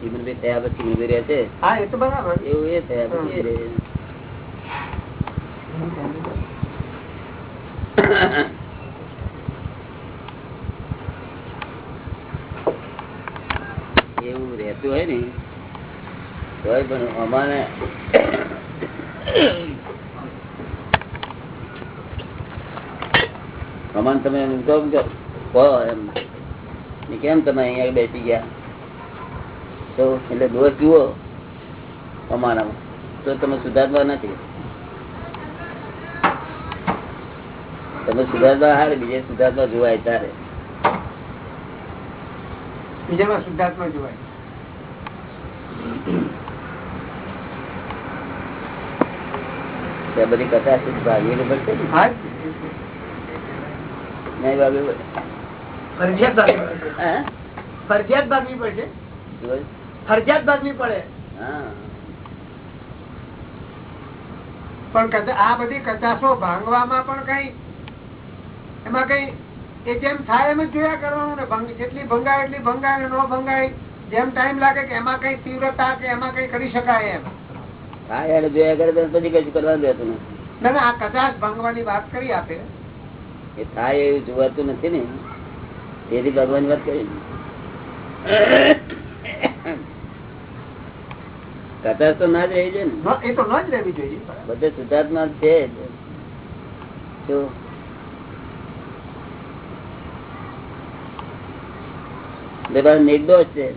ચિમનભાઈ થયા પછી ચિમનભાઈ રહે છે. હા એ તો બરાબર. એવું એ થયા પછી એવું રહેતું હોય ને હોય પણ અમારે અમાન તમે એમ કેમ તમે અહીંયા બેસી ગયા? તો એટલે દોષ જુઓ અમારામાં. તો તમે સુધારવા નથી. તમે સુધારવા હારે બીજે સુધારવા જોવાય તારે. બીજામાં જોવાય. બધી કથા છે ભાગીને પડશે નહીં ભાગવી પડે. ફરજિયાત ભાગવી પડશે? ફરજિયાત ભાગવી પડે. પણ આ બધી કચાસો ભાંગવામાં પણ કઈ એમાં કઈ એ જેમ થાય એમ જ જોયા કરવાનું ને. ભંગ જેટલી ભંગાય એટલી ભંગાય ન ભંગાય. જેમ ટાઈમ લાગે કે એમાં કઈ તીવ્રતા કે એમાં કઈ કરી શકાય એમ. હા યાર જોયા કરે તો પછી કશું કરવાનું રહેતું ના ના આ કચાસ ભાંગવાની વાત કરી આપે. એ થાય એવું જોવાતું નથી ને. તેથી ભગવાન વાત કરી. કથા તો ના જ રહી છે ને. એ તો ન જ રહેવી જોઈએ. બધે શુદ્ધાત્મા છે જો. નિર્દોષ છે.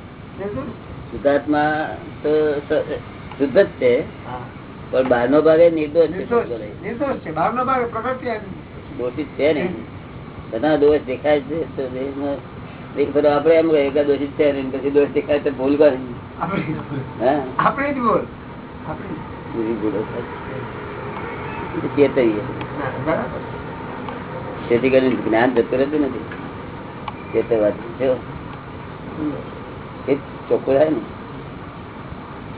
શુદ્ધાત્મા તો શુદ્ધ જ છે. પણ બહારનો ભાગ એ નિર્દોષ છે. ભાગ પ્રકૃતિ દોષિત ને. બધા દોષ દેખાય છે. તો આપણે એમ કહીએ કે દોષિત છે ને. પછી દોષ દેખાય તો ભૂલ કરી. આપણી જ બોલ. તેથી કરીને જ્ઞાન જતું રહેતું નથી. ચેતવાથી એ ચોખ્ખું થાય ને.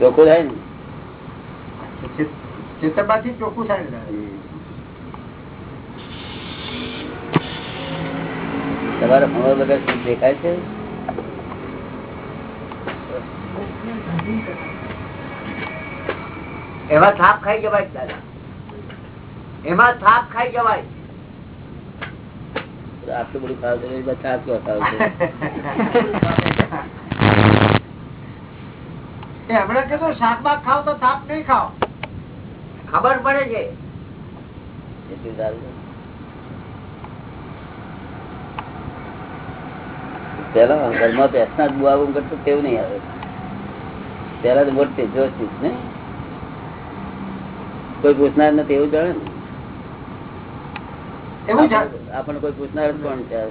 ચોખ્ખું થાય ને. ચેત- ચેતવવાથી ચોખ્ખું થાય. તમારા ભણવા વગર દેખાય છે? એમાં થાપ ખાઈ જવાય દાદા. એમાં થાપ ખાઈ જવાય. આટલું બધું ખાવ તો પછી થાક કેવો ખાવ છો? હમણાં કીધું શાકભાગ ખાવ તો થાપ નહીં ખાવ. ખબર પડે છે. એટલું સારું પેલા ઘરમાં બેસના જ બુઆ કરતો તેવું નહીં આવે. પેલા તો મોટ જોશી ને? કોઈ પૂછનાર નથી એવું જાણે ને? આપણને- કોઈ પૂછનાર જ કોણ છે?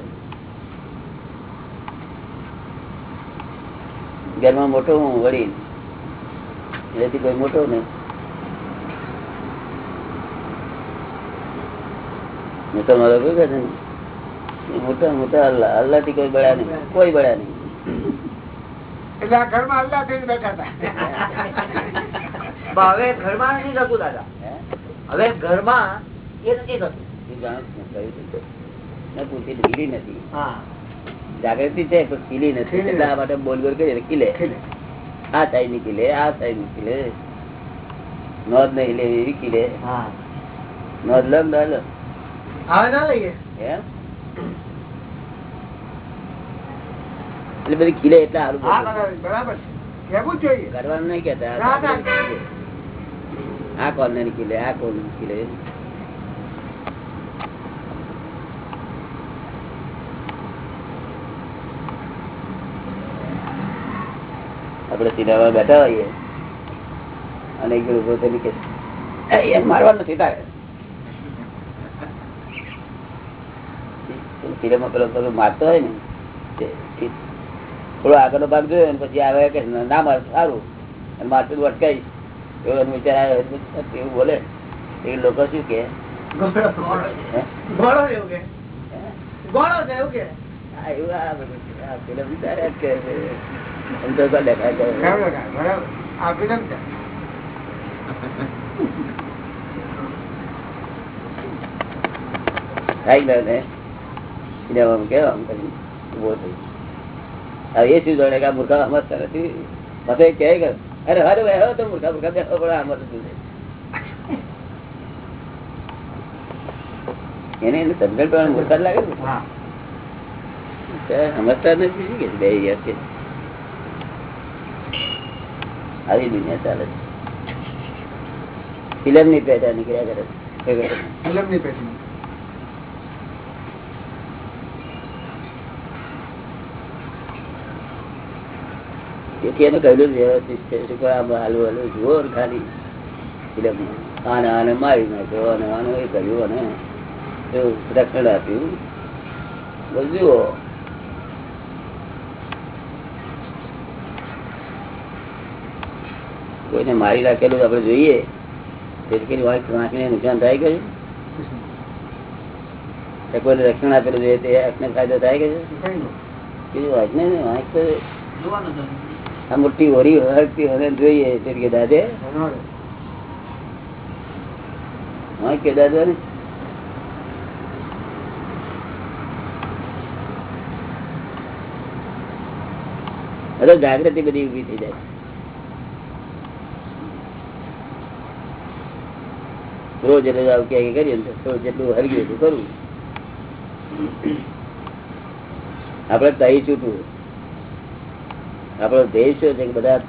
ઘરમાં મોટો હું વડીલ. એથી કોઈ મોટો ને? તમારો કોઈ કહે? મોટા મોટા અલ્લાહ અલ્લાહથી કોઈ બળ્યા નહીં. કોઈ બળ્યા નહીં. એટલે આ ઘરમાં અલ્લાહ થઈને બેઠા હતા. હવે ઘરમાં નથી થતું દાદા. હવે ઘરમાં એ નથી થતું. જાગૃતિ છે પણ ખીલી નથી. આ માટે બોલ બોલ કરીએ તો ખીલે. ખીલે. આ સાઈડની ખીલે આ સાઈડની ખીલે. નોંધ નહીં લે એવી હા. નોંધ લો ના લો હવે ના લઈએ? એમ? એટલે બધી ખીલે એટલે સારું બરાબર. બરાબર. કહેવું જોઈએ. કરવાનું નહીં કેતા. આ કોણ ખીલે. આ કોણ ખીલે આપડે સિનેમા બેઠા હોઈએ. અને એક ઊભો થઈને કે "એ, એમ મારવાનું નથી તારે. સિનેમા પેલો પેલો મારતો હોય ને થોડો આગળનો ભાગ જોયો ને પછી આવે કે ના મારે સારું. અને અટકાઈ એવો વિચાર એવું બોલે. એ લોકો શું કે? થાય ને. કેવા આમ કરી ઊભો થઈ એ શું જોડે કે મૂર્ખા સમજતા નથી પછી કહે કે અરે હર હવે તો મૂર્ખા મૂર્ખા બેસો પડે અમર શું? એને એને સમજણ પણ મૂર્ખા લાગે ને સમજતા નથી કે? બે યાર છે. આવી દુનિયા ચાલે છે. ફિલ્મની પેટા નીકળ્યા કરે ફિલ્મની પેટી એને કહેલું વ્યવસ્થિત છે. શું આમ જુઓ ખાલી. એટલે આને આને મારી નાખ્યો અને આને એ કર્યું અને એવું રક્ષણ આપ્યું. બધું જુઓ. કોઈને મારી રાખેલું આપડે જોઈએ. તેથી વાંકને નુકસાન થાય કે છે કોઈને રક્ષણ આપેલું જોઈએ તે આંખને ફાયદો થાય કે છે વાંક ને છે. આ મોટી ઓરી હરતી હવે જોઈએ છે કે દાદે. હા, કે દાદા ને? હવે જાગૃતિ બધી ઊભી થઈ જાય. રોજ એટલે આવું ક્યાંય કરીએ ને તો જેટલું હરગ્યું એટલું કરવું આપડે તહી છૂટવું. આપડો ધ્યેય શું છે કે બધા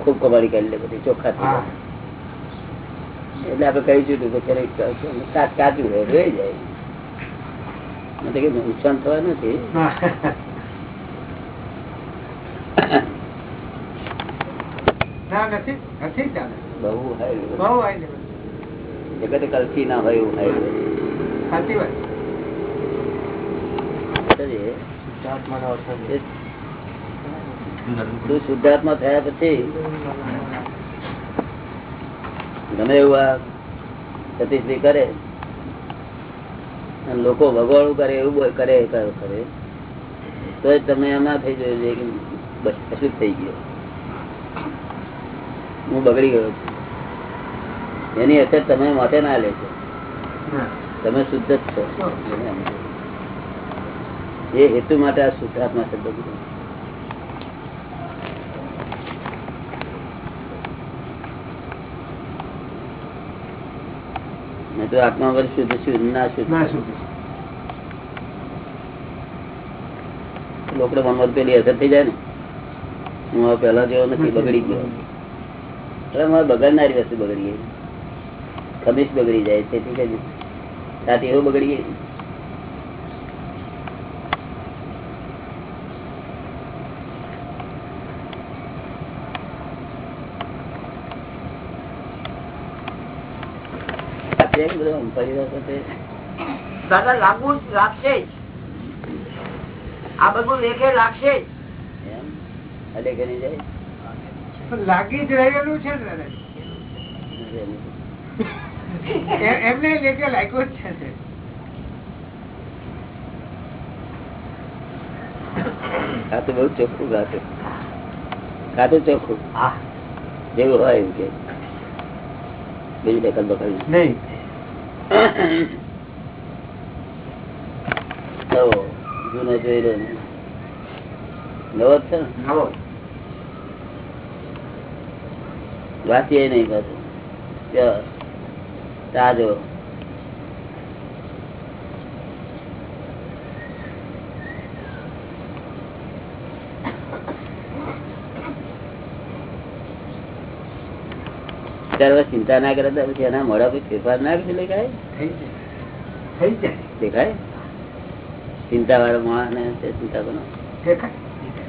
ખૂબ કમાણી કરી લે બધી ચોખ્ખા થઈ એટલે આપડે કહી દીધું કે ક્યારેક કાચું રહે રહી જાય. કે નુકસાન થવા નથી. જગત કલ્પી ના હોય એવું તું શુદ્ધાત્મા થયા પછી ગમે એવું આ કરે લોકો ભગવાડું કરે એવું કરે કરે તો તમે એમ ના થઈ જવું જોઈએ કે બસ કશું થઈ ગયો. હું બગડી ગયો છું. એની અસર તમે માટે ના લેશો. તમે શુદ્ધ જ છો. એ હેતુ માટે આ શુદ્ધાત્મા શબ્દ તો આત્મા પર શુદ્ધ શુદ્ધ ના શુદ્ધ લોકો મનમાં પેલી અસર થઈ જાય ને. હું પેલા જેવો નથી બગડી ગયો. એટલે મારે બગડનારી વસ્તુ બગડી ગઈ. ખમીશ બગડી જાય તેથી કરીને. સાથે એવું બગડી ગઈ. છે દાદા લાગુ લાગશે જ. આ બધું લેખે લાગશે જ. એમ અડે જાય લાગી જ રહેલું છે એમને લેખે લાગ્યું જ છે ખાતું બહુ ચોખ્ખું ખાતું ખાતું ચોખ્ખું. જેવું હોય એમ કે. બીજું દખલ બખલ નહીં. જૂનો જોઈ ને? નવો છે નવો વાંચીએ નહીં પાછું. તાજો. ત્યારે ચિંતા ના કરે તો પછી એના મોડા કોઈ ફેરફાર ના કરે દેખાય દેખાય? ચિંતા વાળો માણસ ચિંતા કરો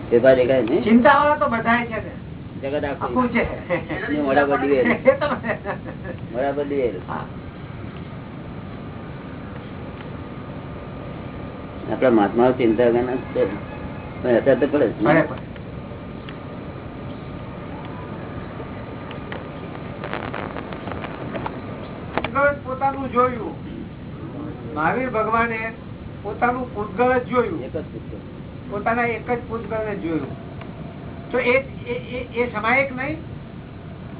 ફેરફાર દેખાય ને. ચિંતા વાળો તો બધા છે. જગત આખું મોડા મોડા આપડા મહાત્મા ચિંતા કરે છે. પણ અત્યારે તો પડે જ ને. પડે પડે. પૂતગળ જ પોતાનું જોયું. મહાવીર ભગવાને પોતાનું પૂતગળ જ જોયું. એક જ પુસ્તક. પોતાના એક જ પૂતગળ ને જોયું. તો એ એ- એ- એ સમાયક નહીં?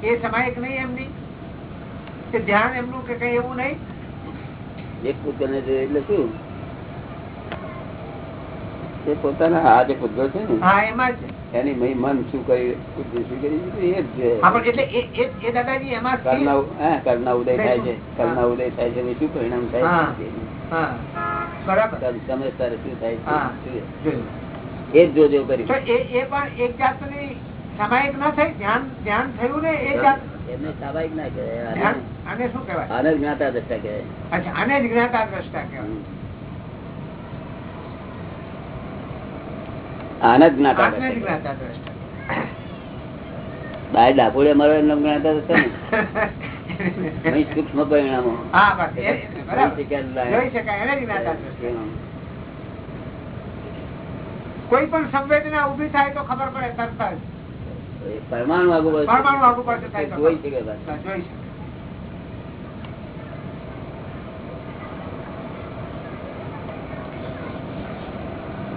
એ સમાયક નહીં એમની? કે ધ્યાન એમનું કે કઈ એવું નહીં? એક પૂતગળ ને એટલે શું? એ પોતાના આ જે પૂતગલ છે ને એની મહી મન શું કરી શું કરી એ જ છે. કરના ઉદય થાય છે કરના ઉદય થાય છે શું પરિણામ થાય છે? શું થાય એ જ જોજો કરી એ એ પણ એક જાતની સામાયિક ન થઈ ધ્યાન ધ્યાન થયું ને એ જાત એમને સ્વાભાવિક ના કહેવાય આને- આને શું કહેવાય? આને જ્ઞાતા દ્રષ્ટા કહેવાય. અચ્છા આને જ જ્ઞાતા દ્રષ્ટા કહેવાય આને જ જ્ઞાતા. બાય ડાકોડે અમારો એમનો જ્ઞાતા દ્રષ્ટા ને? સૂક્ષ્મ પરિણામો. કોઈ પણ સંવેદના ઊભી થાય તો ખબર પડે તરત જ. પરમાણુ આગુ પાછું પરમાણુ આગુ થાય જોઈ શકે જોઈ શકે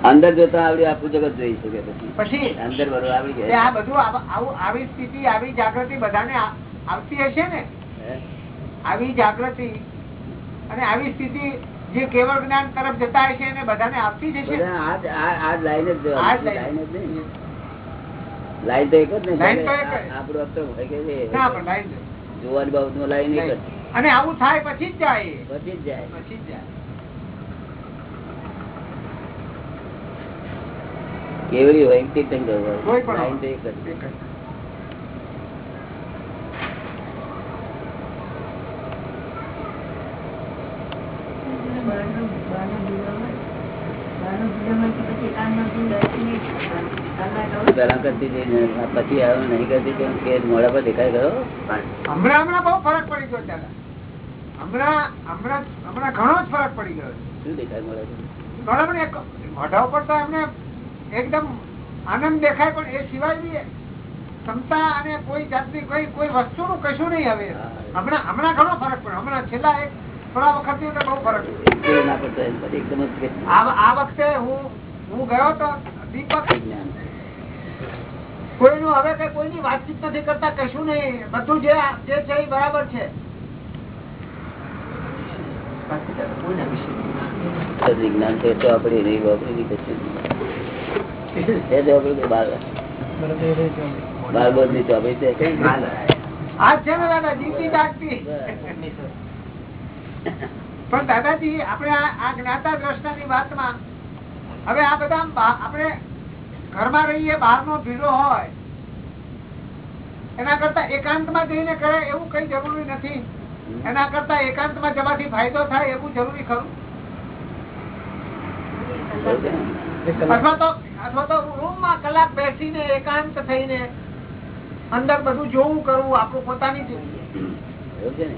અંદર જોતા આવડી આખું જગત જોઈ શકે પછી અંદર બરોબર આવડી આ બધું આવું- આવી સ્થિતિ આવી જાગૃતિ બધાને આવતી હશે ને આવી જાગૃતિ અને આવી સ્થિતિ જે કેવળ જ્ઞાન તરફ જતા હશે બધાને આવતી લાઈન જ જોવાની. આ જ લાઈન. લાઈન જ નહીં. લાઈન તો એક જ ને લાઈન તો એક જ. આ- આપણું અસ્ત્ર હોય કે છે. ના પણ લાઈન જ. જોવાની બાબતમાં લાઈન એક જ અને આવું થાય પછી જ જાય પછી જ જાય પછી જ જાય કેવડી હોય. પેલા કરતી હતી પછી આવે નહીં કરતી કેમ કે મોડા પર દેખાય ગયો હમણાં હમણાં બહુ ફરક પડી ગયો દાદા. હમણાં હમણાં હમણાં ઘણો જ ફરક પડી ગયો શું દેખાય મોડા મોઢા ઉપર તો એમને એકદમ આનંદ દેખાય પણ એ સિવાય ક્ષમતા અને કોઈ જાતની કોઈ કોઈ વસ્તુનું કશું નહીં હવે. હમણાં હમણાં ઘણો ફરક પડ્યો. હમણાં છેલ્લા એક થોડા વખતની બહુ ફરક ના આ વખતે હું હું ગયો તો દીપક. કોઈનું હવે કઈ કોઈની વાતચીત નથી કરતા કશું નહીં. બધું જે જે છે એ બરાબર છે. વિજ્ઞાન છે તો આપણી નહીં વાપરી કશું પણ દાદાજી આપણે આ જ્ઞાતા દ્રષ્ટા ની વાતમાં હવે આ બધા આપણે ઘરમાં રહીએ બહારનો ભીડો હોય એના કરતા એકાંતમાં જઈને કરે એવું કઈ જરૂરી નથી. એના કરતા એકાંતમાં જવાથી ફાયદો થાય એવું જરૂરી ખરું? અથવા તો અથવા તો રૂમમાં કલાક બેસીને એકાંત થઈને અંદર બધું જોવું કરવું આપણું પોતાની જ એવું છે ને?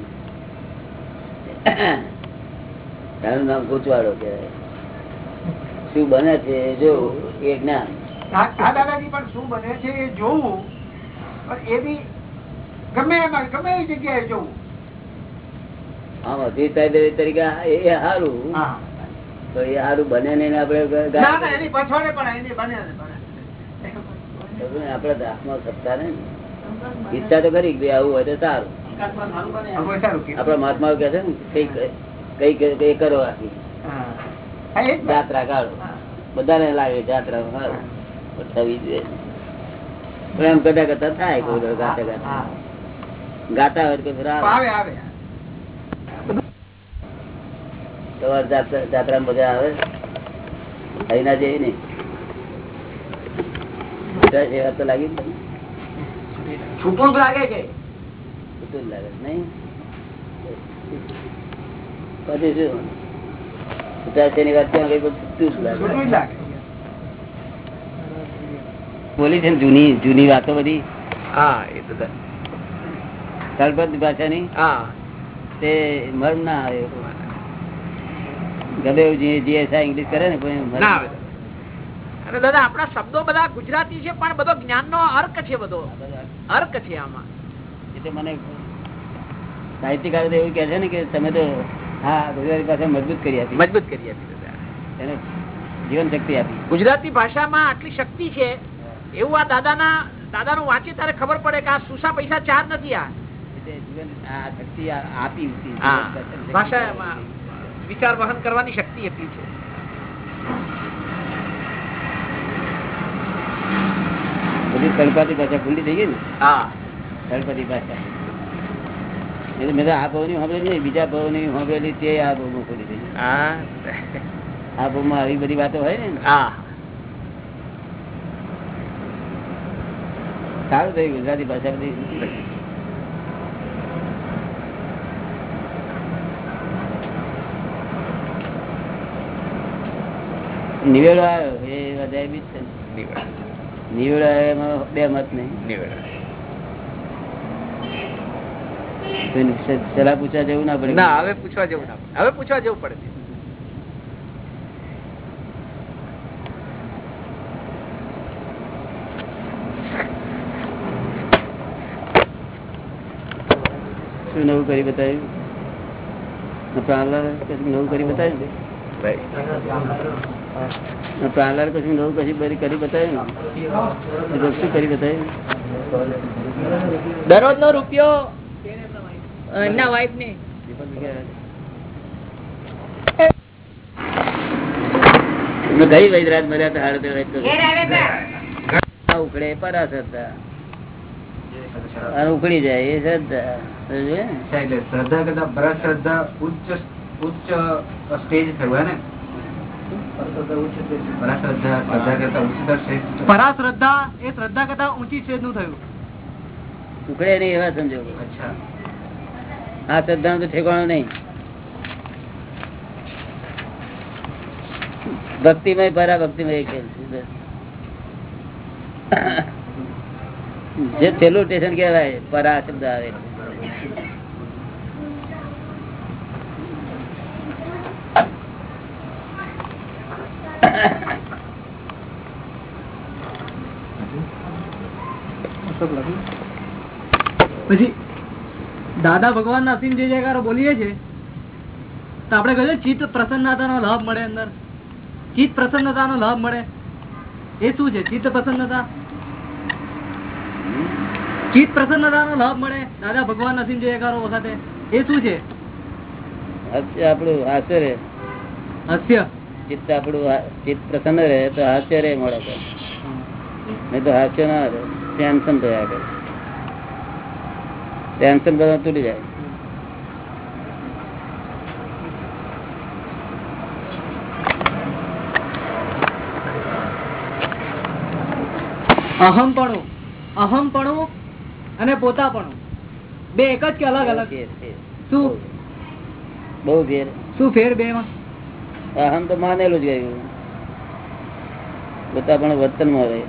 તારું નામ ગોચવાડો કહેવાય. શું બને છે એ જોવું એ જ્ઞાન. દાદાજી પણ શું બને છે એ જોવું પણ એ બી ગમે એમાં ગમે એ જગ્યાએ જોવું. આમ અધિકારી તરીકે એ સારું હા. તો એ સારું બને નહીં ને આપડે ના ના ને. આપણા હાથમાં સત્તા નહીં ઈચ્છા તો કરી કે આવું હોય તો સારું. આપડા મહાત્મા કે છે ને કઈ કઈ કરો આખી. જાત્રા કાઢો. બધાને લાગે જાત્રા થવી જોઈએ પણ એમ કરતા કરતા થાય કોઈ ગાતા ગાતા. હા. ગાતા હોય તો આવે આવે. તમારે જાત્રા જાત્રામાં બધા આવે? અહીંના જેવી નહીં. એ વાત તો લાગી ને તમને? છૂટું જ લાગે છે ખોટું જ લાગે છે, નહીં? પછી શું? ઉદાસીની વાત ત્યાં ગઈ પછી છૂટું જ લાગે. છૂટું જ લાગે. બોલી છે ને જૂની જૂની વાતો બધી? હા એ તો તળપદ ભાષાની? હા. તે મર્મ ના આવે. ઇંગ્લિશ કરે ને પણ ના આવે. અને દાદા આપણા શબ્દો બધા ગુજરાતી છે પણ બધો જ્ઞાન નો અર્ક છે બધો. અર્ક. છે આમાં. એટલે મને સાહિત્યકાર તો એવું કે છે ને કે તમે તો હા ગુજરાતી ભાષા મજબૂત કરી આપી. મજબૂત કરી આપી દાદા. એને જીવન શક્તિ આપી. ગુજરાતી ભાષામાં આટલી શક્તિ છે એવું આ દાદાના દાદાનું વાંચી ત્યારે ખબર પડે કે આ સુસા પૈસા ચાર નથી આ. જીવન આ શક્તિ આપી. ભાષામાં વિચાર વહન કરવાની શક્તિ એટલી છે. તણપાતી ભાષા ખુલ્લી થઈ ગઈ ને? હા. તણપતિ ભાષા બીજા ભાવની સાંભળેલી તે આ ભાવમાં ખુલ્લી થઈ ગઈ. આ ભાવમાં આવી બધી વાતો હોય ને? હા. સારું થયું ગુજરાતી ભાષા બધી. નિવેડો આવ્યો એ વધારે બી છે નિવેડા. એમાં બે મત નહીં. સલાહ પૂછવા જેવું ના પડે. ના હવે પૂછવા જેવું ના પડે. હવે પૂછવા જેવું પડે શું નવું કરી બતાવ્યું? પ્રાણલાલ નવું કરી બતાવ્યું? પ્રાણલાલ કશું નવું કશું બધી કરી બતાવ્યું શું કરી બતાવ્યું? દરરોજ નો રૂપિયો એમના વાઈફ ને. ગઈ વૈદરાજ મર્યા હતા હાડે ઉકળે પરાશ્રદ્ધા અને ઉકળી જાય એ શ્રદ્ધા. શ્રદ્ધા કરતા પરશ્રદ્ધા ઉચ્ચ ઉચ્ચ સ્ટેજ થયું હે ને? પરાશ્રદ્ધા શ્રદ્ધા કરતા ઉચ્ચતર શ્રેષ્ઠ પરાશ્રદ્ધા એ શ્રદ્ધા કરતા ઊંચી સ્ટેજનું થયું. ઉકળે નહીં એવા સમજો. અચ્છા. આ શ્રદ્ધા તો ઠેકાણું નહીં. ભક્તિમય પરા ભક્તિમય ખેલ છે જે છેલ્લું સ્ટેશન કહેવાય પરા શબ્દ આવે એટલે. પછી દાદા ભગવાન ના અસીમ જે જયકારો બોલીએ છીએ તો આપણે કહ્યું ચિત્ત પ્રસન્નતા નો લાભ મળે અંદર. ચિત્ત પ્રસન્નતા નો લાભ મળે. એ શું છે? ચિત્ત પ્રસન્નતા? ચિત્ત પ્રસન્નતા નો લાભ મળે દાદા ભગવાન અસીમ જયકારો વખતે. એ શું છે? હાસ્ય આપણું હાસ્ય રે હાસ્ય. ચિત્ત આપણું ચિત્ત પ્રસન્ન રહે તો હાસ્ય રે મળે નહીં તો હાસ્ય ના રહે. ટેન્શન થયા કરે. ટેન્શન બધા તૂટી જાય. અહમપણું અહમપણું અને પોતાપણું. બે એક જ કે અલગ અલગ? ફેર, ફેર. શું? બહુ ફેર. શું ફેર બે માં અહમ તો માનેલું જ ગયું. પોતા પણ વર્તનમાં હોય.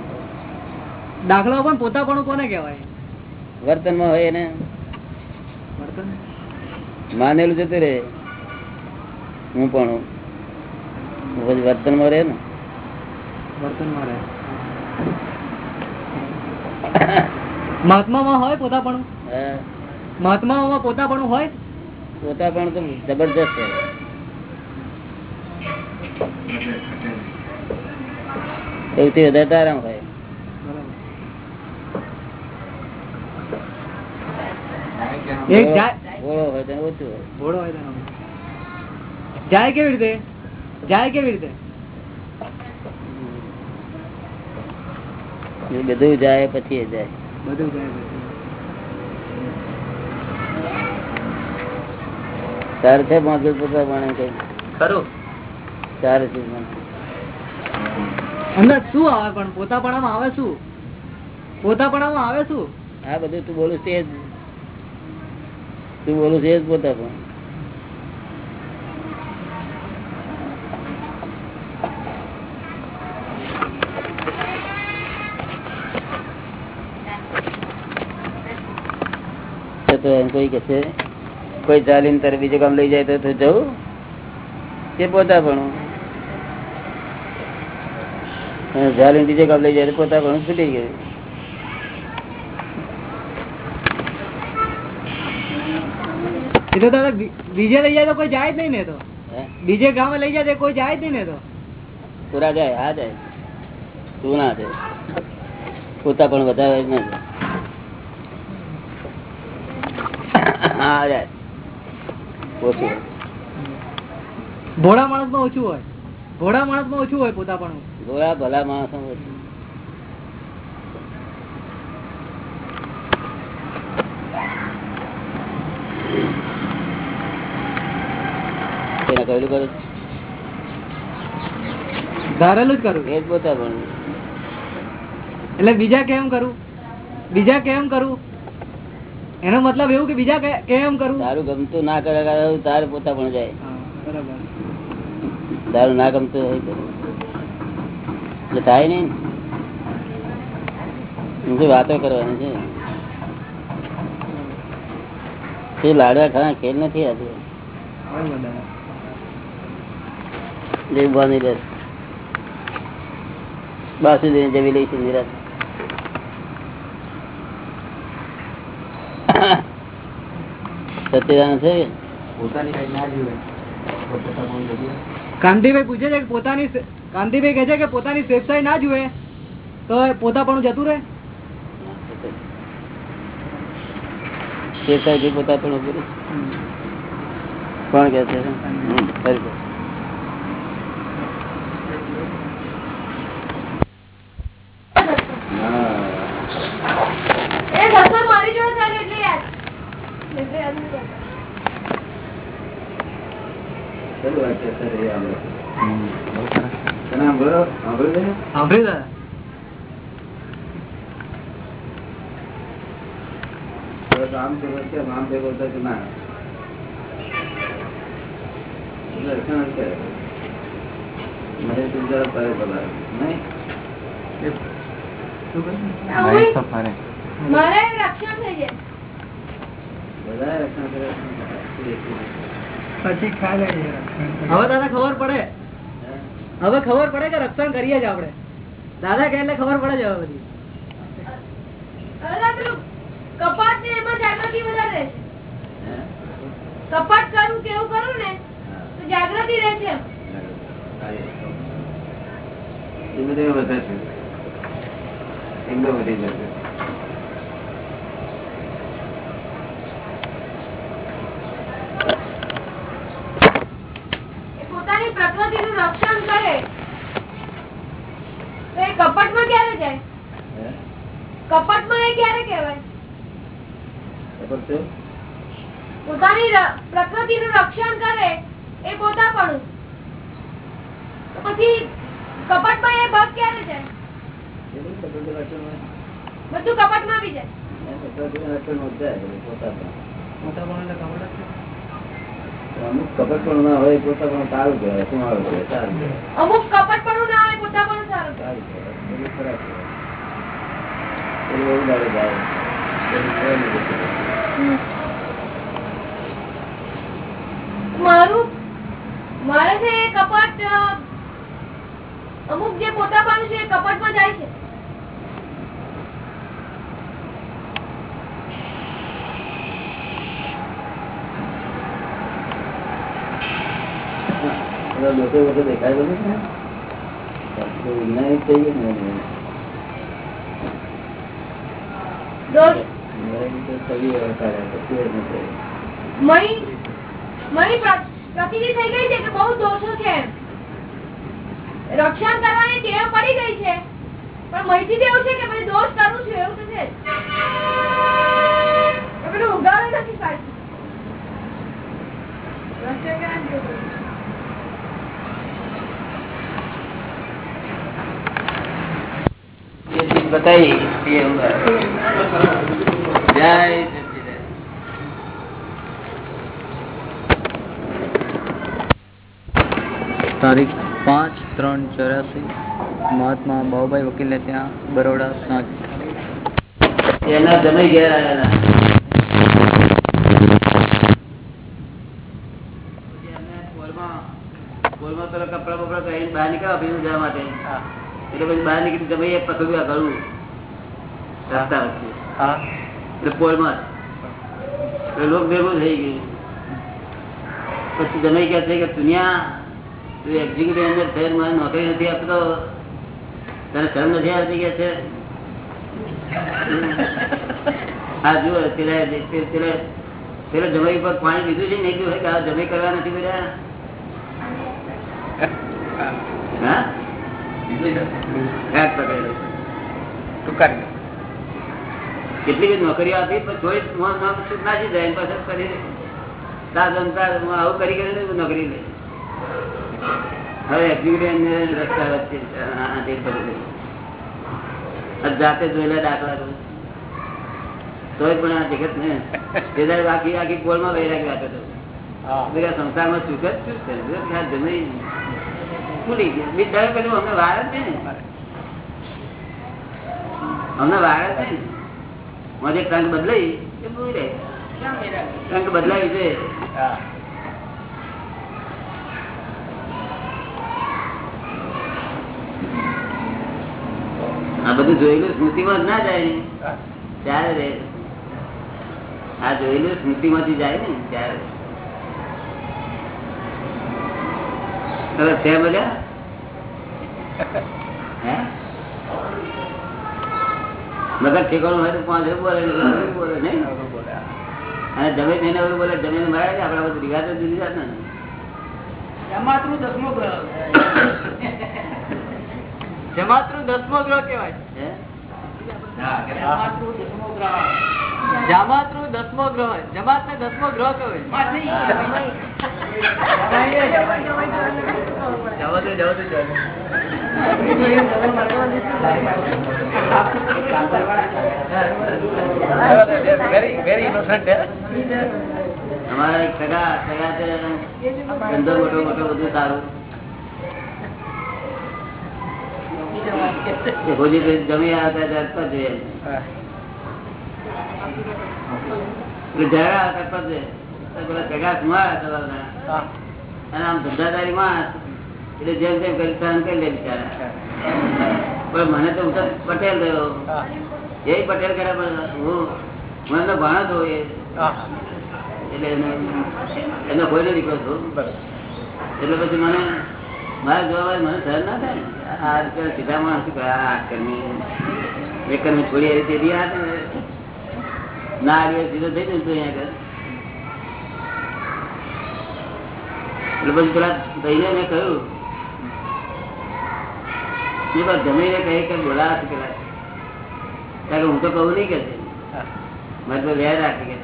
દાખલો પણ પોતાપણું કોને કહેવાય? વર્તનમાં હોય એને. વર્તન માનેલું જતું રે હું પણ વર્તન વર્તનમાં રહે ને. વર્તનમાં રહે. મહાત્મામાં હોય પોતાપણું? હા, મહાત્મામાં પોતાપણું હોય? પોતા પણ તો જબરદસ્ત છે. સૌથી વધારે તારામ હોય એક જાય કેવી રીતે? જાય કેવી રીતે? એ બધું જાય પછી એ જાય. બધું જાય પછી. છે પાંચ પોતા પણ કઈ ખરું. ચાર છે અંદર શું આવે પણ? પોતાપણામાં આવે શું? પોતાપણામાં આવે શું? હા બધું તું બોલું તે જ. તું બોલું છે જ પોતા પણ કોઈ કે છે, કોઈ ચાલીને તારે બીજે કામ લઈ જાય તો જવું? કે પોતા પણ? ચાલીને બીજે કામ લઈ જાય પોતા પણ છૂટી ગયું. એ તો દાદા બીજે લઈ જાય તો કોઈ જાય જ નહીં ને તો. બીજે ગામે લઈ જાય કોઈ જાય જ નહીં ને તો. પૂરા જાય હા જાય. તું ના જાય. પોતા પણ વધારે જ નહીં હા જાય. ઓછું ભોળા માણસમાં ઓછું હોય. ભોળા માણસમાં ઓછું હોય પોતા પણ. ભોળા ભલા માણસો ઓછું. એના કહેલું કરું. ધારેલું જ કરું? એ જ પોતા પણ એટલે બીજા કેમ કરું? બીજા કેમ કરું? એનો મતલબ એવું કે બીજા કેમ કરું? તારું ગમતું ના કરે તારે પોતા પણ જાય. તારું ના ગમતું હોય એટલે થાય નઈ ને. વાતો કરવાની છે. તે લાડવા ખાના ખેલ નથી આજે નિરાશ સત્યનારાયણ છે. કાંતિભાઈ પૂછે છે કે પોતાની કાંતિભાઈ કહે છે કે પોતાની સેફસાઈ ના જુએ તો પોતા પણ જતું રહે? પોતા પણ કોણ કે છે હમ, ખરું. એ સત્સંગ મારી જોડે ચાલે એટલે યાદ એટલે યાદ નથી કરતા. ખરું વાત છે, સર, એ આમ. તને સાંભળો? સાંભળ્યું છે? સાંભળ્યું દાદા તો આમ ભેગો છે, આમ કે ના? દર્શન કરે. મને જરા પરે પરે. નહીં? આવું મારે રક્ષણ થઈ જાય બધાએ રક્ષણ કરે. પછી ખાલે હવે દાદા ખબર પડે હવે ખબર પડે કે રક્ષણ કરીએ જ આપડે દાદા કે એટલે ખબર પડે જ હવે બધી કપાટ ને એમાં જાગૃતિ વધારે છે? કપાટ કરું કે એવું કરું ને તો જાગૃતિ રહે છે એ બધું વધે એકદમ વધી જશે પોતાની પ્રકૃતિનું રક્ષણ કરે. તો એ કપટમાં ક્યારે જાય? કપટ કપટમાં એ ક્યારે કહેવાય? પોતાની પ્રકૃતિનું રક્ષણ કરે એ પોતાપણું. પછી કપટમાં એ ભાગ ક્યારે જાય? બધું કપટમાં બી જાય. અમુક કપટ પણ ના હોય પોતા પણ સારું કહેવાય સારું કહેવાય. અમુક કપટપણું ના હોય પોતાપણું સારું સારું કહેવાય ખરાબ કહેવાય. એવું લાગે જાય પેલું કહેવાય નહીં બધું. મારું? મારે છે એ કપટ અમુક જે પોતાપણું છે એ કપટમાં જાય છે. બધા લોકો દેખાય બધું ને? તો વિજ્ઞાનિક થઈ ગયું ને. એને. દોષ વિજ્ઞાનિક તો છબી અવતારે, પછી એ નથી. મહી મહી પ્ર- પ્રતીતિ થઈ ગઈ છે કે બહુ દોષો છે રક્ષણ કરવાની ટેવ પડી ગઈ છે પણ મહીથી તો છે કે ભાઈ દોષ કરું છું એવું થશે પેલું ઉગાડે નથી પાછું બતાવી. જય તારીખ પાંચ ત્રણ ચોરાસી મહાત્મા બાબુભાઈ વકીલને ત્યાં બરોડા સાંજ. એના જમાઈ ઘેર આવેલા. પછી એમને પોલમાં પોલમાં પેલા કપડા બપડા પહેરીને બહાર નીકળ્યા ભીનું જવા માટે. એટલે પછી બહાર નીકળી જમાઈએ પકડ્યા ઘરું. રસ્તા વચ્ચે. એટલે પોલમાં જ. એટલે લોક ભેગું થઈ ગયું. પછી જમાઈ કહે છે કે દુનિયા તું એક્ઝિક્યુટિવ અંદર ફેર મને નોકરી નથી આપતો તને શરમ નથી આવતી કે છે હા જુઓ પેલા જમાઈ પર પાણી લીધું છે ને એક દિવસ કે આ જમાઈ કરવા નથી બધા હા કેટલી બધી નોકરીઓ આપી પણ થોડી નામ છૂટ નાસી જાય પાછળ કરી આવું કરી નોકરી લે હવે જાતે જોયેલા દાખલા તો. તોય પણ આ જગત ને આખી આખી પોલમાં વૈરાગી વાતો સંસારમાં સુખ જ સુખ કે જમી ગયા બીજ પેલું અમને વાર જ છે ને અમને વાર જ ને મને ટ્રંક બદલાઈ એ રહે ટ્રંક બદલાવી છે. બધું જોયેલું સ્મૃતિમાં જ ના જાય ને? ત્યારે આ જોયેલું સ્મૃતિમાંથી જાય ને ત્યારે. હવે તે બોલ્યા હે? મગર ઠેકાણું હોય તો પાંચ બોલે બોલે નહીં? અને જમે તેને એવું બોલે જમીન મારે આપડા બધું રીવાજો જુદી જાત ને જમાતનું દસમો જમાતનું દસમો ગ્રહ કેવાય હે? જમાતનું દસમો ગ્રહ. જમાત ને દસમો ગ્રહ કહેવાય. અમારા સગા સગા છે ધંધો મોટો મોટો બધું સારું. જમી આવતા પર જોઈએ. જરા આવતા પર જોઈએ. તો પેલા સગા સુમારા સવારના. અને આમ ધંધાદારી માણસ એટલે જેમ તેમ કરી સહન કરી લે બિચારા. પણ મને તો પટેલ ગયો એ પટેલ કર્યા પણ હું મને તો ભાણ હતો એ. એટલે એને- એનો કોઈને દીકરો છું એટલે પછી મને મારા જોવા મને સહન ના થાય ને. સીધા માણસ એક કર્મી છોડી ના આવી સીધો થઈ જતો પછી પેલા ભાઈને મેં કહ્યું એ કે બોલા પેલા કે હું તો કહું નહીં કે. મારે તો વેર રાખી કે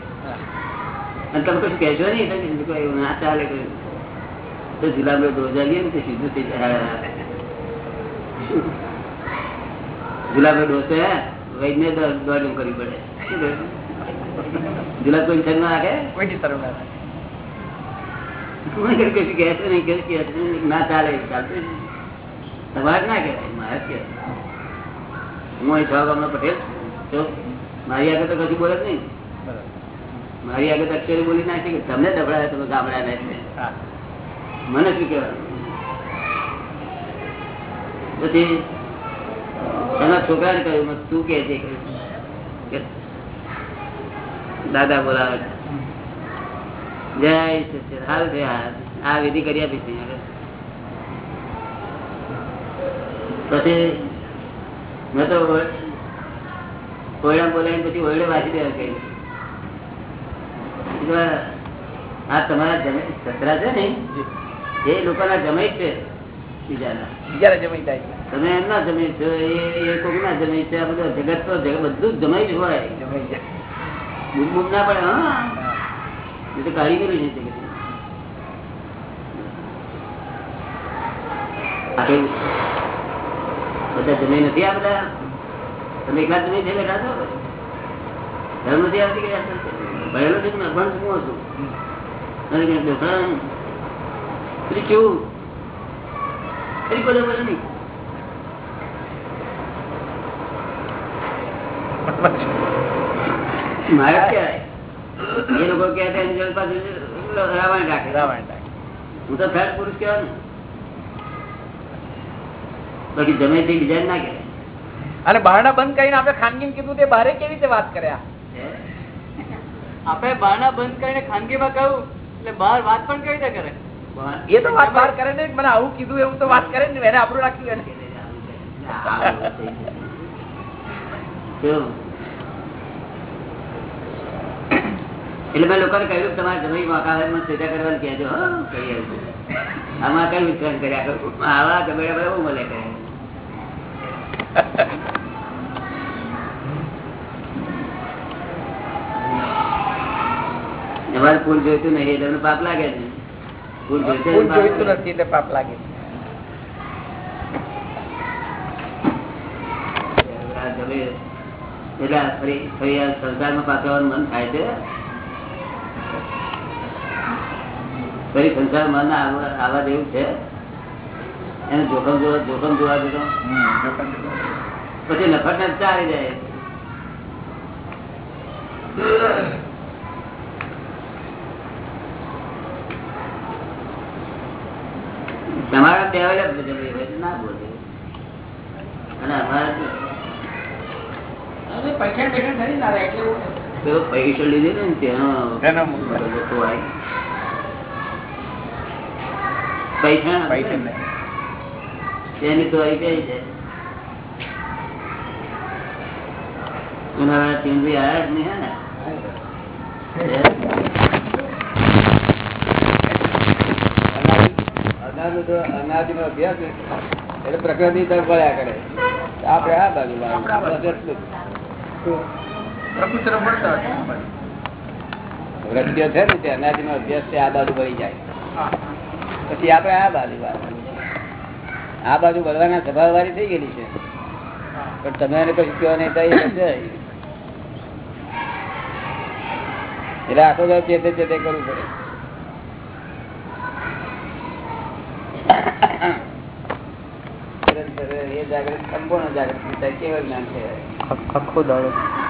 અને તમે કશું કહેશો નહીં એવું ના ચાલે તો જુલાબ દોજા લઈએ ને સીધું થઈ જાય જુલાબ ડોસે વૈદને દોડું કરવી પડે. ગુલાબ કોઈ શરમ ના રાખે? કોઈ સર. ના ચાલે ચાલતું તમારે ના કહેવાય મારે હું છ ગામનો પટેલ છું. મારી આગળ તો કશું બોલે જ નહીં. મારી આગળ તો અક્ષરે બોલી નાખી કે તમને દફડાય તમે ગામડા મને શું કહેવાનું? પછી એના છોકરાને કહ્યું તું કે છે દાદા બોલાવે જય. સારું છે આ આ વિધિ કરી આપી છે પછી મેં તો ઓયડા બોલાવીને પછી ઓયડે વાંચી દેવા કહ્યું. આ તમારા જમે સસરા છે ને? એ લોકોના જમે છે. તમે એમના જમી છો એ એ કોકના જમી છે બધું જગત તો બધું જમાઈ જ હોય. બૂમ બૂમ ના પડે હા. એ તો કાઢી છે જગત. બધા જમી નથી આ બધા? તમે એકલા જમી છે બેઠા છો ધર્મ નથી આવતી ગયા ભણેલો છે અભણ શું? બેઠા કેવું એની કોઈ બોલે નહીં. મારે કહેવાય? એ લોકો કહેતા એની જોડે પાછું રાવણ રાખે. હું તો થર્ડ પુરુષ કહેવાય ને બાકી જમે તે બીજા ના કહેવાય. અને બહારના બંધ કરીને આપણે ખાનગી કીધું તે બારે કેવી રીતે વાત કર્યા? આપણે બહારના બંધ કરીને ખાનગીમાં કહ્યું એટલે બહાર વાત પણ કેવી રીતે કરે? એ તો વાત બહાર કરે ને મને આવું કીધું, એવું તો વાત કરે ને એને આપણું રાખ્યું એટલે મેં લોકોને કહ્યું તમારે જમી વાતાવરણમાં ચેતા કરવાનું કહેજો. આમાં કઈ વિતરણ કર્યા કરું? આવા ગમેડા બધા બહુ મળે કરે. તમારે ફૂલ જોઈતું નહીં એટલે તમને પાપ લાગે છે. ફૂલ જોઈતું નથી. એટલે પાપ લાગે એટલે ફરી ફરી સંસારમાં પાછું મન થાય છે. ફરી સંસાર મન આવવા જેવું છે. એને જોખમ જોવા જોખમ જોવા દીધો પછી નફટ ને ચાલી જાય. તમારા ડેવલપ ના બોલે. અને અમારા તો પૈસા પૈસા નથી ના એટલે પૈસો લીધેલો ને તેનો. પૈસા. તેની તો આવી ગઈ છે. ઉનાળા ચીંધી આયા જ નહીં હે ને? અનાજ તો અભ્યાસ એટલે પ્રકૃતિ તરફ વળ્યા કરે. આપડે આ બાજુ. વૃક્ષો છે ને તે અનાજનો અભ્યાસ છે આ બાજુ વળી જાય. પછી આપણે આ બાજુ વાત આ બાજુ વળવાના સ્વભાવ વાળી થઈ ગયેલી છે. પણ તમે એને કશું કહો નહીં સમજાય. એટલે આખો દાડો ચેતે ચેતે કરવું પડે નિરંતર એ જાગૃત સંપૂર્ણ જાગૃતિ થાય જ્ઞાન કહેવાય આખો દાડો છે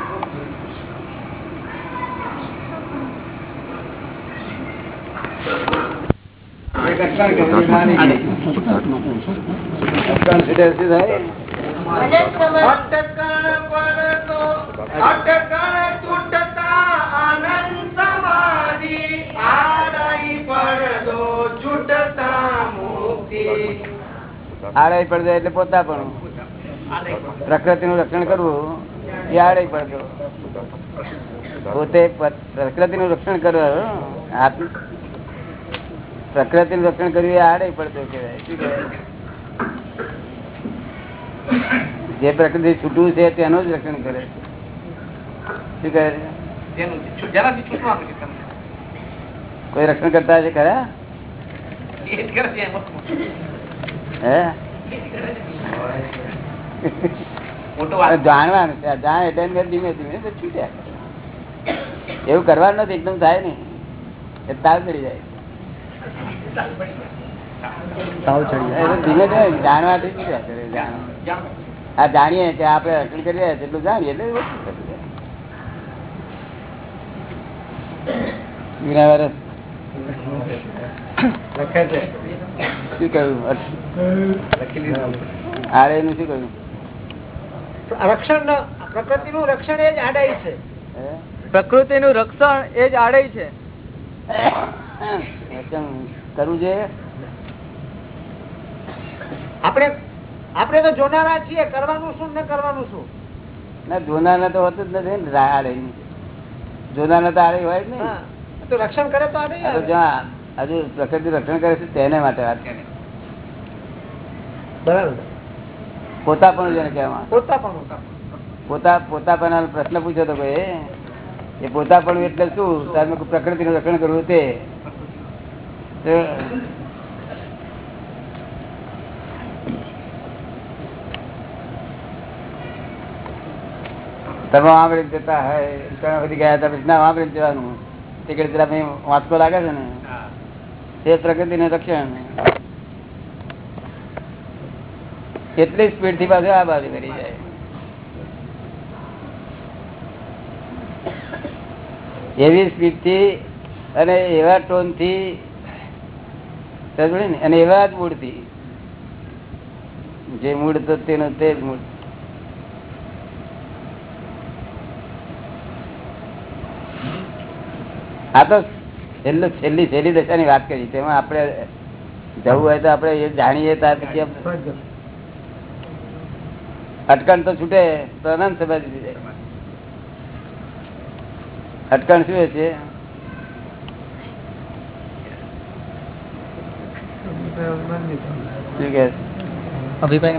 આનંદ સમાધિ આડાઈ મુક્તિ આડાઈ પડે એટલે પોતા પણ. પ્રકૃતિ નું રક્ષણ કરવું એ આડાઈ પડતો પોતે પ્રકૃતિ નું રક્ષણ કરવું પ્રકૃતિ નું રક્ષણ કરવું એ આડાઈ પડતો કેવાય જે પ્રકૃતિ છૂટવું છે તેનું જ રક્ષણ કરે. શું કહે છૂ- છે. કોઈ રક્ષણ કરતા હશે ખરા એ જ કરે છે એમાં. હે મોટો વાત જાણવાનું છે. જાણ એટલે ધીમે ધીમે છૂટ્યા એવું કરવાનું નથી એકદમ થાય ને એ તાલ ચડી જાય. તાવ ચડી જાય. ધીમે ધીમે જાણવાથી છૂટ્યા કરે આ જાણીએ કે આપણે અટલ કરી રહ્યા એટલું જાણીએ એટલે. વીણા લખે છે શું કહ્યું આરે નું શું કહ્યું રક્ષણ પ્રકૃતિ નું રક્ષણ એ જ આડાઈ છે હે? પ્રકૃતિનું રક્ષણ એ જ આડે છે કરવું જોઈએ આપણે આપણે તો જોનારા છીએ કરવાનું શું ને કરવાનું શું ના જોનાર તો હોતું જ નથી ને આડે જોનાર તો આડે હોય જ નહીં. તો રક્ષણ કરે તો આડાઈ આ તો આવે. જ્યાં હજુ પ્રકૃતિ રક્ષણ કરે છે તેને માટે વાત કરે. બરાબર. પોતા પણ જેને કહેવામાં પોતા પણ પોતા પોતા પણ પ્રશ્ન પૂછ્યો હતો કોઈ એ પોતા પણ એટલે શું? તમે પ્રકૃતિ નું રક્ષણ કરવું તે. તમે વાંભળી જતા હોય તમે બધી ગયા હતા પછી ના વાંભળી જવાનું. એ પેલા ભાઈ વાંચકો લાગે છે ને? તે પ્રગતિ ને રક્ષણ કેટલી સ્પીડથી પાછું આ બાજુ કરી જાય. એવી સ્પીડથી અને એવા ટોનથી? અને એવા જ મૂળથી જે મૂળ તો તેનું તે જ મૂળ. આ તો છેલ્લું છેલ્લી છેલ્લી દશાની વાત કરી. તેમાં આપણે જવું હોય તો આપણે એ જાણીએ ત્યાર પછી અટકણ તો છૂટે તો અનંત સમજ જાય. અટકણ શું છે શું કે અભિપ્રાય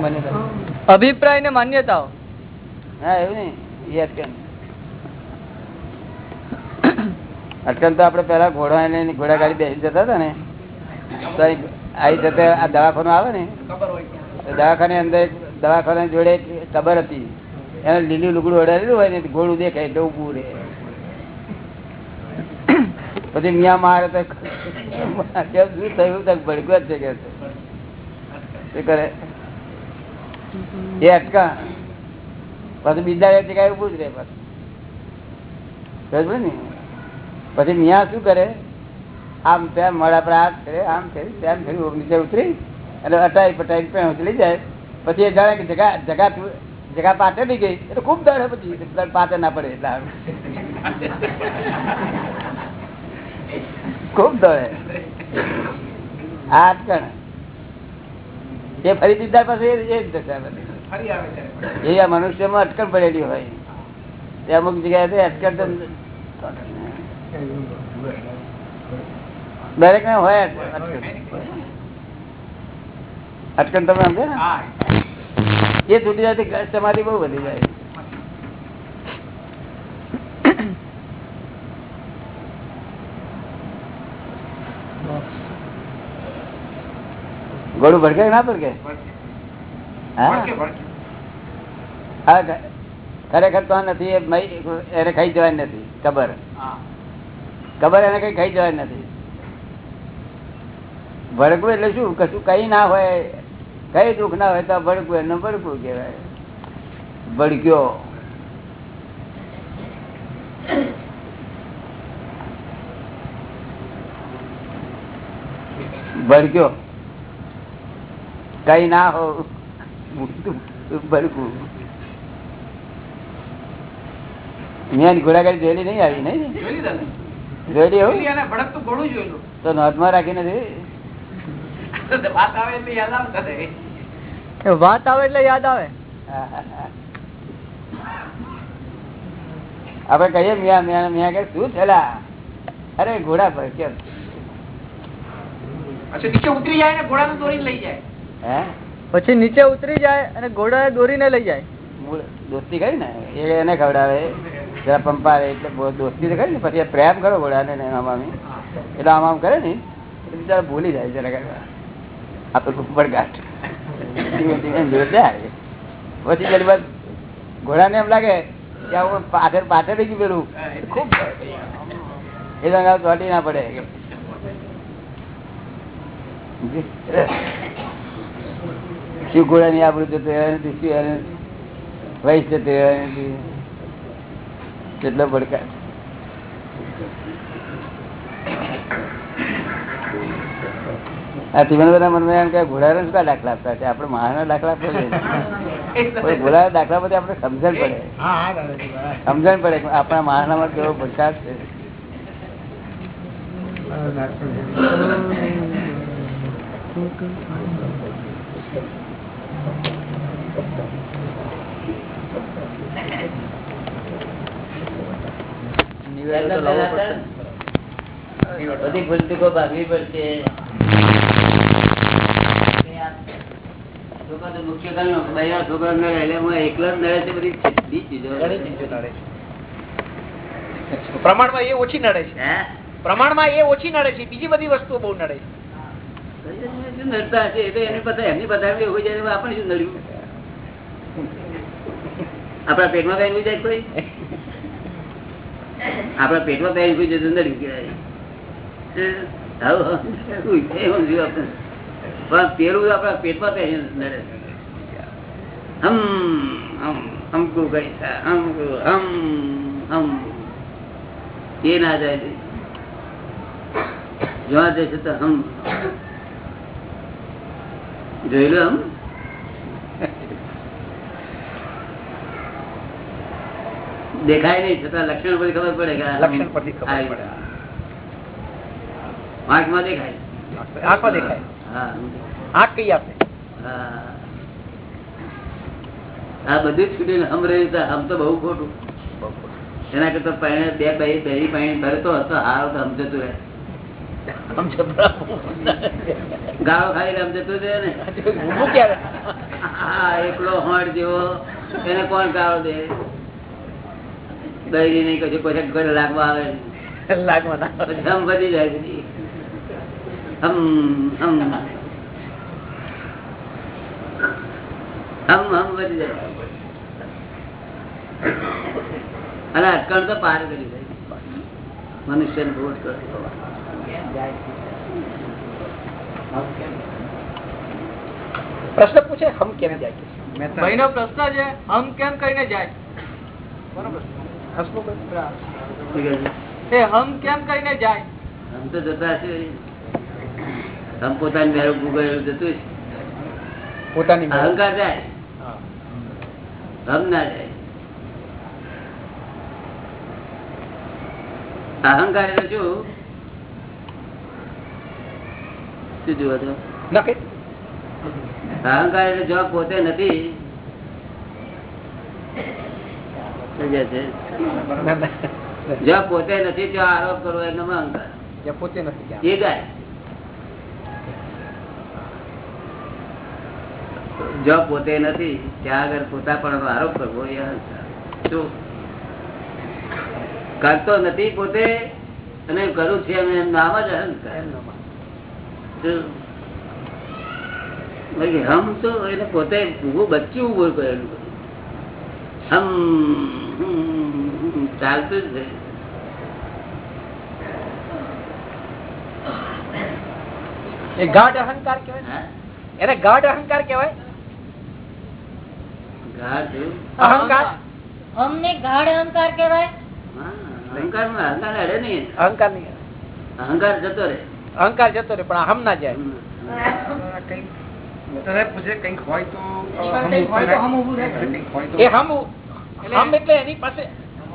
અભિપ્રાય ને માન્યતાઓ. હા એવું નહીં. એ અટકણ. અટકણ તો આપણે પેલા ઘોડા ઘોડા ગાડી બેસી જતા હતા ને, તો આવી જતે આ દવાખાનું આવે ને દવાખાને અંદર દવાખાના જોડે કબર હતી, એને લીલું લુગડું અડાડેલું હોય ને ઘોડું દેખાય એટલે ઉભું રહે. પછી મિયા મારે તો શું થયું? તો ભડક્યો જ છે કે શું કરે? એ અટકા. પછી બીજા જગ્યાએ ઉભું જ રહે પાછું. ને? પછી મિયા શું કરે? આમ તેમ મળા પર હાથ કરે આમ ફેરી તેમ ફેરી નીચે ઉતરી અને અટાઈ પટાઈ પેણ ઉતરી જાય. પછી એ જાણે કે જગા જગા જગા પાટે નહીં ગઈ. એટલે ખૂબ દોડે પછી. પાટે ના પડે એટલે ખૂબ દોડે. આ અટકણ એ ફરી દીધા પછી એ જ દશા એ આ મનુષ્યમાં અટકણ પડેલી હોય. તે અમુક જગ્યાએ અટકણ તો દરેક ને હોય અટકણ અટકણ તમે સમજે ને એ છૂટી જાય સમાધિ બહુ વધી જાય ગોળું ભડકે કે ના ભડકે હા હા ખ- ખરેખર તો આ નથી એ મય- એને ખાઈ જવાની નથી ખબર ખબર એને કઈ ખાઈ જવાની નથી. ભડકવું એટલે શું? કશું કઈ ના હોય. કઈ દુઃખ ના હોય તો ભડકવું, એનું ભડકવું કહેવાય. ભડક્યો. ભડક્યો. કઈ ના હો ભડકવું. મેં ઘોડાગાડી જોયેલી નહીં આવી, નહીં? તો નોંધમાં રાખી નથી? વાત આવે એટલે યાદ વાત આવે એટલે યાદ આવે. આપડે કહીએ મિયા મિયા મિયા કે શું થયેલા અરે ઘોડા પર કેમ? પછી નીચે ઉતરી જાય ને ઘોડા દોરીને લઈ જાય. હે? પછી નીચે ઉતરી જાય અને ઘોડા દોરીને લઈ જાય. મૂળ દોસ્તી કરી ને? એ એને ખવડાવે. જરા પંપારે એટલે દોસ્તી તો કરી ને પછી પ્રેમ કરો ઘોડાને ને આમ આમ એટલે આમ આમ કરે ને એટલે બિચારા ભૂલી જાય જરા આ તો ઉપર ગાંઠ ધીમે ધીમે જોર જાય. પછી પેલી બાદ ઘોડાને એમ લાગે કે આ હું પાછળ પાછળ ગયું પેલું. ખૂબ એ તો ચોટી ના પડે. શિવ ઘોડાની આબરૂ જતો વૈશ જતો કેટલો ભડકા? આ તિમનભાઈના મનમાં એમ કે ઘોડાને શું કા દાખલા આપતા છે? આપણે મહાના દાખલા આપવા ઘોડા દાખલા પછી આપણે સમજણ પડે. સમજણ પડે આપણા મહાનામાં કેવો ભડકાશ છે નિવેડો તો લાવવો પડશે ને. બધી ભૂલચૂકો ભાગવી પડશે. મુખ્ય કારણ કે છોકરા નડે એટલે હું એકલો નડે છે બધી છેલ્લી ચીજો પ્રમાણમાં એ ઓછી નડે છે. હે? પ્રમાણમાં એ ઓછી નડે છે. બીજી બધી વસ્તુઓ બહુ નડે છે. નડતા હશે? એ એની બધા એમની હોય જાય આપણે શું નડ્યું? આપણા પેટમાં કઈ નહીં જાય કોઈ? આપણા પેટમાં પહેરી કોઈ જતું આપણે પણ પેલું આપડા પેટમાં પહેરી નડે હમ હમ, હમકુ કઈ હમકુ, હમ હમ. એ ના જાય જોવા જશે તો હમ. જોયેલું આમ દેખાય નહીં છતાં લક્ષણ પરથી ખબર પડે કે લક્ષણ પરથી ખબર પડે. આંખમાં દેખાય. આંખમાં દેખાય. હા. આંખ કઈ આપે? આ બધું છૂટીને હમ રહ્યું હમ તો બહુ ખોટું. એના કરતા પાણી બે બે પહેરી પાણી ભરતો હતો હારો તો હમ જતું રહે. ગાળો ખાઈને હમ જતું રહે ને. એકલો હોટ જેવો. એને કોણ ગાળો દે? બૈરી નહીં કશું કોઈ ઘરે લાગવા આવે નહીં. લાગવાના વધી જાય હમ હમ. હમ હમ વધી જાય. અને અટકણ તો પાર કરી જાય મનુષ્ય ને બહુ પ્રશ્ન પૂછે હમ કેમ જાય કે પ્રશ્ન છે હમ કેમ કરીને જાય બરોબર હમ કેમ કરીને જાય? આમ તો જતા છે આમ પોતાની મેળો ભૂગોળેલું જતું પોતાની અહંકાર જાય. હમ ના જાય. અહંકાર એટલે શું? શું જુઓ છો અહંકાર એટલે જો પોતે નથી શું કહે છે? ના, ના. જો પોતે નથી ત્યાં આરોપ કરવો એનો અહંકાર. જ્યાં પોતે નથી એ ગાય જો પોતે નથી ત્યાં આગળ પોતા પણ આરોપ કરવો એ અહંકાર. શું? કરતો નથી પોતે અને કરું છે એમ નામ જ અહંકાર. હમ તો એને પોતે ઉભું બચ્ચું ઉભું કરેલું હમ, ચાલતું જ છે એ ગાઢ અહંકાર કહેવાય હા? એને ગાઢ અહંકાર કહેવાય? અહંકાર? અમને ગાઢ અહંકાર કહેવાય? અહંકારમાં અહંકાર અડે નહીં. અહંકાર નહીં અહંકાર જતો રે અહંકાર જતો રે પણ અહમ ના જાય. કંઈક દાદા હોય તો કંઈક હોય તો હમ એટલે એની પાસે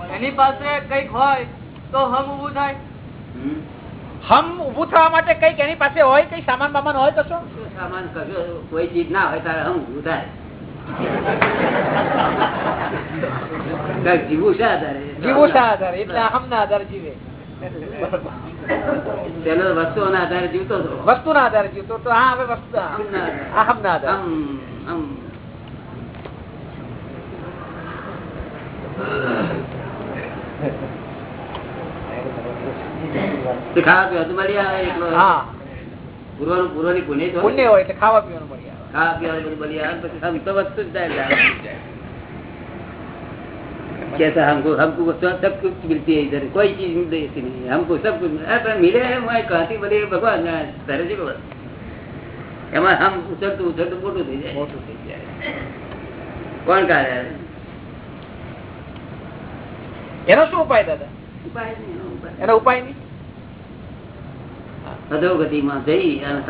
એની પાસે કંઈક હોય તો હમ ઉભું થાય. હમ. ઉભું થવા માટે કંઈક એની પાસે હોય કઈ સામાન બામાન હોય તો શું? સામાન કોઈ ચીજ ના હોય તારે હમ ઉભું થાય. જીવું શા છે આધારે? જીવું શા આધારે એટલે આ હમ ના આધારે જીવે. પેલો વસ્તુઓના આધારે જીવતો હતો. વસ્તુ ના આધારે જીવતો તો હા હવે વસ્તુ હમ ના આધારે. હમ, હમ. તે ખાવા પીવા તો મળી આવે એકલો હા પૂર્વનું પૂર્વની પુણ્ય તો પુણ્ય હોય એટલે ખાવા પીવાનું મળી આવે ખાવા પીવાનું બધું મળી આવે પછી હમ તો વધતું જ જાય कहता है, हमको हमको सब सब कुछ मिलती है इधर कोई चीज नहीं देती नहीं हमको सब कुछ अरे पर मिले है मैं कहती बोली भगवान जाने तारे जी खबर એમાં હમ ઉછળતું ઉછળતું મોટું થઈ જાય મોટું થઈ જાય કોણ કાઢે એનો શું ઉપાય દાદા? એનો ઉપાય. નહીં? અધોગતિમાં જઈ અને.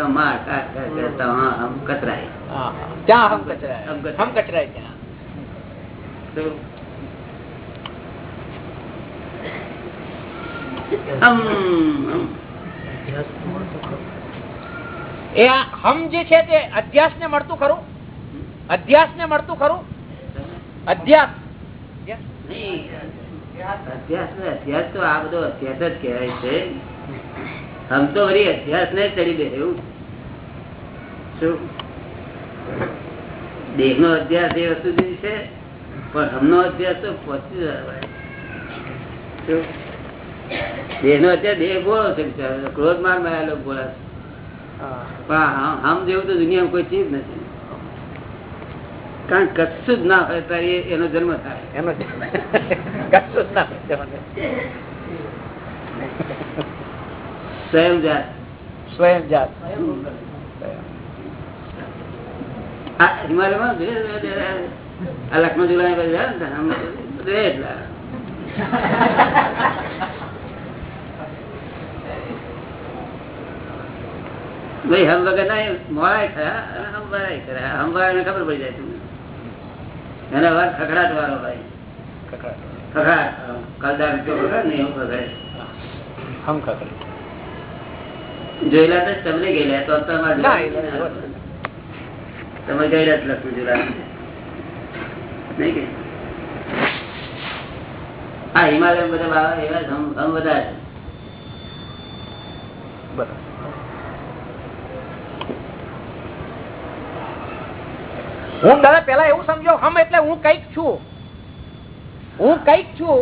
ત્યાં હમ. કચરાય. હમ કચરાય. ત્યાં. એ હમ જે છે તે અધ્યાસ ને મળતું ખરું? અધ્યાસ ને મળતું ખરું? અધ્યાસ. અભ્યાસ ને અભ્યાસ તો આ બધો અભ્યાસ જ કહેવાય છે આમ તો વળી અભ્યાસ ને ચડી દે એવું શું દેહ નો અભ્યાસ એ વસ્તુ છે પણ હમનો અભ્યાસ તો પહોંચી? દેહ નો અત્યારે દેહ ગોળો છે. ક્રોધ મારમાં આવેલો છે. પણ હમ જેવું તો દુનિયામાં કોઈ ચીજ નથી કારણ કશું જ ના હોય તારી એનો જન્મ થાય. એનો કશું જ ના સ્વયં જાત સ્વયં જાત હિમાલયમાં આ લખનઉ જુલાઈ બાજુ જાય ને આમ રહે એટલા. ભાઈ હમ વગર ના મોડાય ખરા અને હમ ખરા. હમ ખબર પડી જાય તમને. એના અવાજ ખખડાટ વાળો ભાઈ ખખડાટ. કલદાર ખખડે જોયેલા તો તમને ગયેલા તો તમે ગયેલા જ લખનઉ જુલાઈ નહીં કે? હા હિમાલય બધા એવા બધા છે બરાબર. હું દાદા પેલા એવું સમજો હમ એટલે હું કંઈક છું. હું કંઈક છું.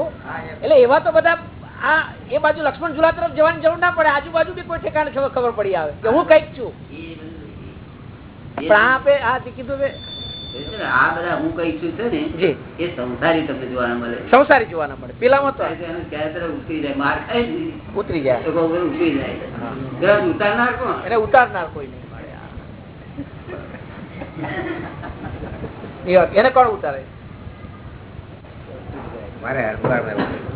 એટલે એવા તો બધા આ એ બાજુ લક્ષ્મણ ઝુલા તરફ જવાની જરૂર ના પડે. આજુબાજુ બી કોઈ ઠેકાણે ખબર પડી આવે કે હું કંઈક છું. પણ આ આપે આ કીધું કે આ બધા હું કઈ છું છે ને એ સંસારી તમને જોવાના મળે. સંસારી જોવાના મળે. પેલામાં તો ઉતરી જાય માર. ઉતરી જાય. ઉતરી ઉતારનાર કોણ? એને ઉતારનાર કોઈ નહીં. મળે એને કોણ ઉતારે? મારે